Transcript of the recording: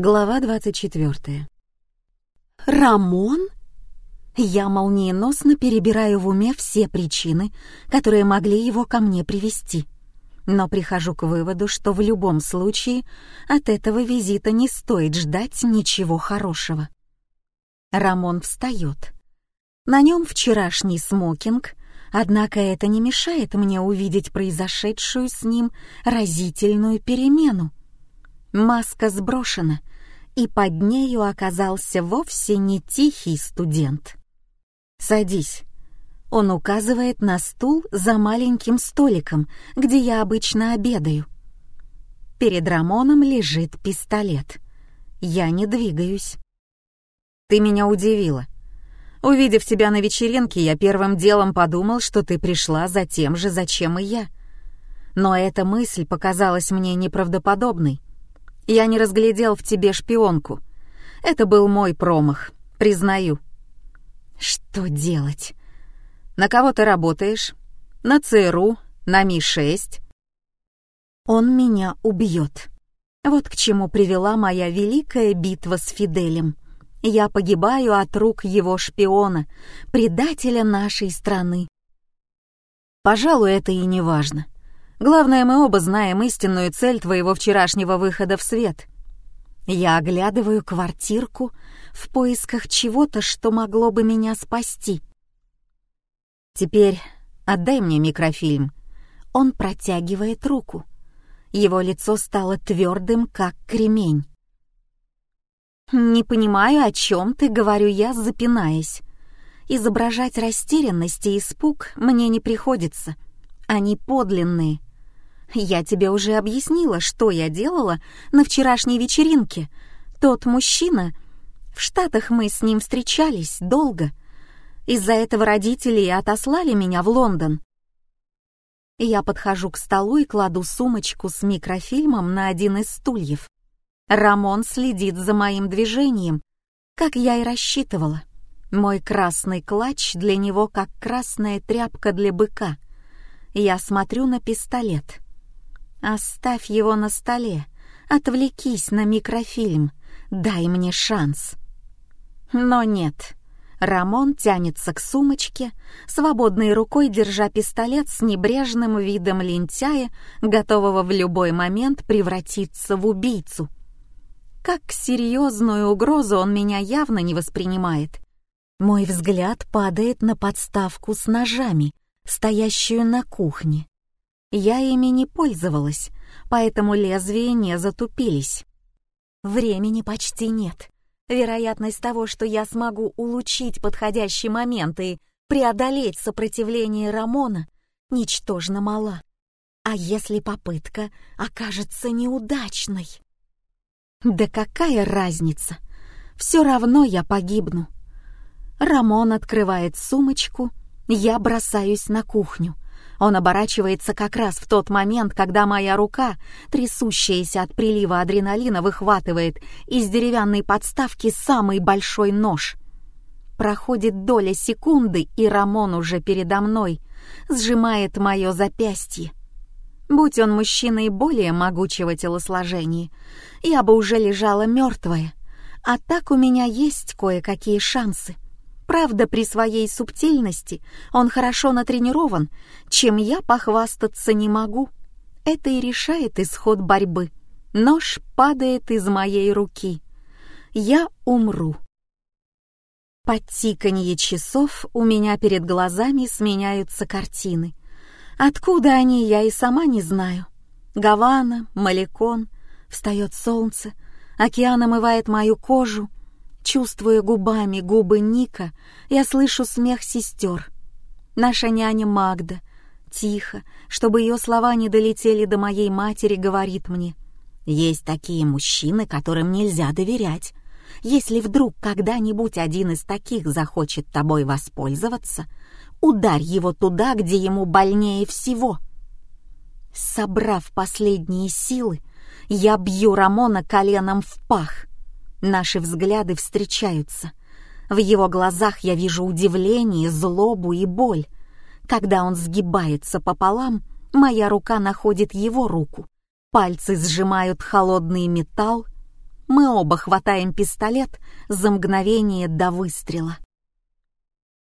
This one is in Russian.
Глава 24. «Рамон?» Я молниеносно перебираю в уме все причины, которые могли его ко мне привести, но прихожу к выводу, что в любом случае от этого визита не стоит ждать ничего хорошего. Рамон встает. На нем вчерашний смокинг, однако это не мешает мне увидеть произошедшую с ним разительную перемену. Маска сброшена, и под нею оказался вовсе не тихий студент. «Садись». Он указывает на стул за маленьким столиком, где я обычно обедаю. Перед Рамоном лежит пистолет. Я не двигаюсь. «Ты меня удивила. Увидев тебя на вечеринке, я первым делом подумал, что ты пришла за тем же, зачем и я. Но эта мысль показалась мне неправдоподобной. Я не разглядел в тебе шпионку. Это был мой промах, признаю. Что делать? На кого ты работаешь? На ЦРУ? На Ми-6? Он меня убьет. Вот к чему привела моя великая битва с Фиделем. Я погибаю от рук его шпиона, предателя нашей страны. Пожалуй, это и не важно. Главное, мы оба знаем истинную цель твоего вчерашнего выхода в свет. Я оглядываю квартирку в поисках чего-то, что могло бы меня спасти. Теперь отдай мне микрофильм. Он протягивает руку. Его лицо стало твердым, как кремень. «Не понимаю, о чем ты, — говорю я, запинаясь. Изображать растерянность и испуг мне не приходится. Они подлинные. Я тебе уже объяснила, что я делала на вчерашней вечеринке. Тот мужчина... В Штатах мы с ним встречались долго. Из-за этого родители отослали меня в Лондон. Я подхожу к столу и кладу сумочку с микрофильмом на один из стульев. Рамон следит за моим движением, как я и рассчитывала. Мой красный клатч для него как красная тряпка для быка. Я смотрю на пистолет. Оставь его на столе. Отвлекись на микрофильм. Дай мне шанс. Но нет. Рамон тянется к сумочке, свободной рукой держа пистолет с небрежным видом лентяя, готового в любой момент превратиться в убийцу. Как серьезную угрозу он меня явно не воспринимает. Мой взгляд падает на подставку с ножами, стоящую на кухне. Я ими не пользовалась, поэтому лезвия не затупились. Времени почти нет. Вероятность того, что я смогу улучшить подходящий момент и преодолеть сопротивление Рамона, ничтожно мала. А если попытка окажется неудачной? Да какая разница? Все равно я погибну. Рамон открывает сумочку, я бросаюсь на кухню — он оборачивается как раз в тот момент, когда моя рука, трясущаяся от прилива адреналина, выхватывает из деревянной подставки самый большой нож. Проходит доля секунды, и Рамон уже передо мной сжимает мое запястье. Будь он мужчиной более могучего телосложения, я бы уже лежала мертвая, а так у меня есть кое-какие шансы — Правда, при своей субтильности он хорошо натренирован, чем я похвастаться не могу. Это и решает исход борьбы. Нож падает из моей руки. Я умру. Под тиканье часов у меня перед глазами сменяются картины. Откуда они, я и сама не знаю. Гавана, Маликон, встает солнце, океан омывает мою кожу, Чувствуя губами губы Ника, я слышу смех сестер. Наша няня Магда, тихо, чтобы ее слова не долетели до моей матери, говорит мне. Есть такие мужчины, которым нельзя доверять. Если вдруг когда-нибудь один из таких захочет тобой воспользоваться, ударь его туда, где ему больнее всего. Собрав последние силы, я бью Рамона коленом в пах. Наши взгляды встречаются. В его глазах я вижу удивление, злобу и боль. Когда он сгибается пополам, моя рука находит его руку. Пальцы сжимают холодный металл. Мы оба хватаем пистолет за мгновение до выстрела.